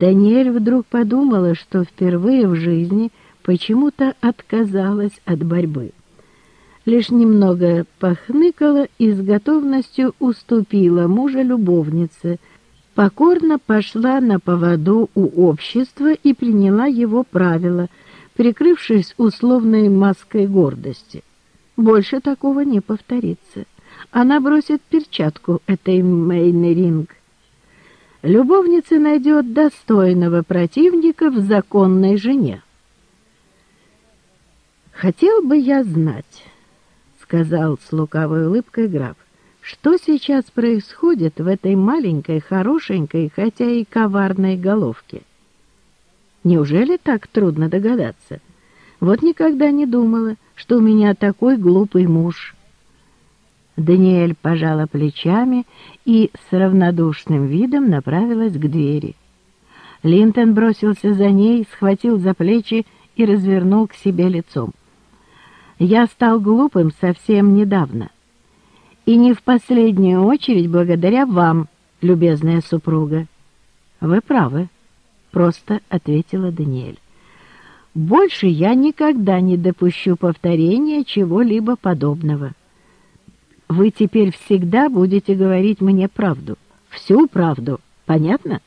Даниэль вдруг подумала, что впервые в жизни почему-то отказалась от борьбы. Лишь немного похныкала и с готовностью уступила мужа любовнице, покорно пошла на поводу у общества и приняла его правила, прикрывшись условной маской гордости. Больше такого не повторится. Она бросит перчатку этой Мейнеринг любовница найдет достойного противника в законной жене. «Хотел бы я знать», — сказал с лукавой улыбкой граф, «что сейчас происходит в этой маленькой, хорошенькой, хотя и коварной головке. Неужели так трудно догадаться? Вот никогда не думала, что у меня такой глупый муж». Даниэль пожала плечами и с равнодушным видом направилась к двери. Линтон бросился за ней, схватил за плечи и развернул к себе лицом. «Я стал глупым совсем недавно. И не в последнюю очередь благодаря вам, любезная супруга». «Вы правы», — просто ответила Даниэль. «Больше я никогда не допущу повторения чего-либо подобного». Вы теперь всегда будете говорить мне правду. Всю правду. Понятно?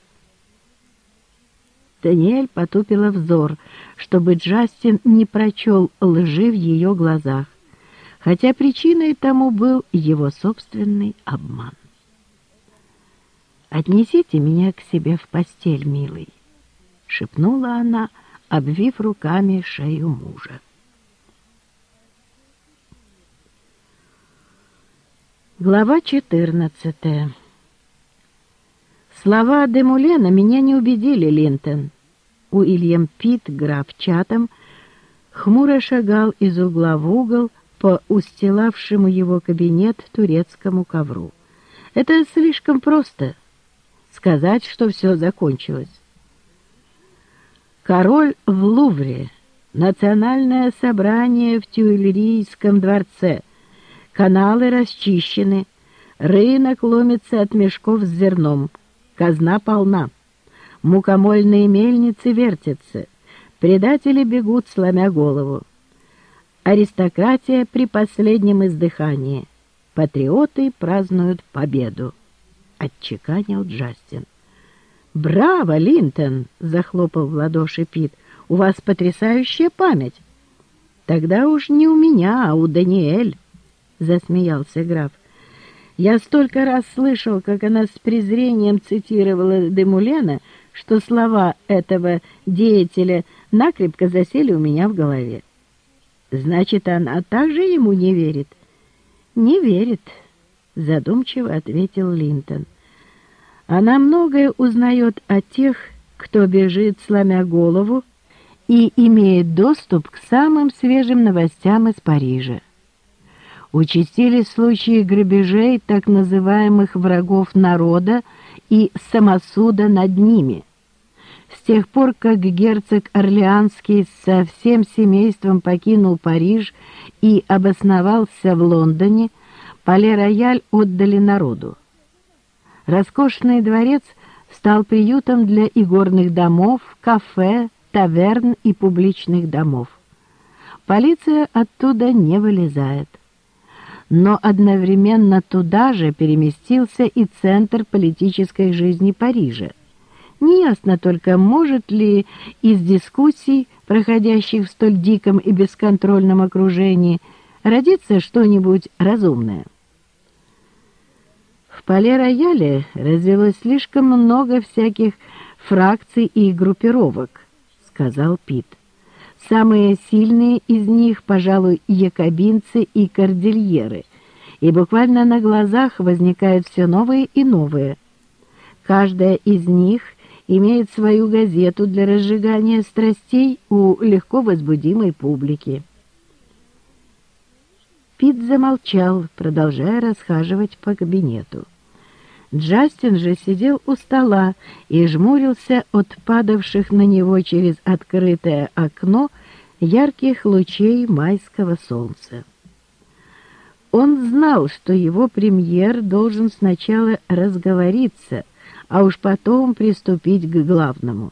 Даниэль потупила взор, чтобы Джастин не прочел лжи в ее глазах, хотя причиной тому был его собственный обман. «Отнесите меня к себе в постель, милый», — шепнула она, обвив руками шею мужа. Глава 14 Слова Демулена меня не убедили, Линтон. Уильям Пит, граф Чатам, хмуро шагал из угла в угол по устилавшему его кабинет турецкому ковру. Это слишком просто — сказать, что все закончилось. Король в Лувре, национальное собрание в Тюильрийском дворце — Каналы расчищены, рынок ломится от мешков с зерном, казна полна. Мукомольные мельницы вертятся, предатели бегут, сломя голову. Аристократия при последнем издыхании. Патриоты празднуют победу. Отчеканил Джастин. «Браво, Линтон!» — захлопал в ладоши Пит. «У вас потрясающая память!» «Тогда уж не у меня, а у Даниэль!» Засмеялся граф. Я столько раз слышал, как она с презрением цитировала Демулена, что слова этого деятеля накрепко засели у меня в голове. Значит, она также ему не верит? Не верит, задумчиво ответил Линтон. Она многое узнает о тех, кто бежит, сломя голову, и имеет доступ к самым свежим новостям из Парижа участились случаи грабежей так называемых врагов народа и самосуда над ними. С тех пор, как герцог Орлеанский со всем семейством покинул Париж и обосновался в Лондоне, Пале-Рояль отдали народу. Роскошный дворец стал приютом для игорных домов, кафе, таверн и публичных домов. Полиция оттуда не вылезает но одновременно туда же переместился и центр политической жизни Парижа. Неясно только, может ли из дискуссий, проходящих в столь диком и бесконтрольном окружении, родиться что-нибудь разумное. В поле-рояле развелось слишком много всяких фракций и группировок, сказал Пит. Самые сильные из них, пожалуй, якобинцы и кордильеры, и буквально на глазах возникают все новые и новые. Каждая из них имеет свою газету для разжигания страстей у легко возбудимой публики. Пит замолчал, продолжая расхаживать по кабинету. Джастин же сидел у стола и жмурился от падавших на него через открытое окно ярких лучей майского солнца. Он знал, что его премьер должен сначала разговориться, а уж потом приступить к главному.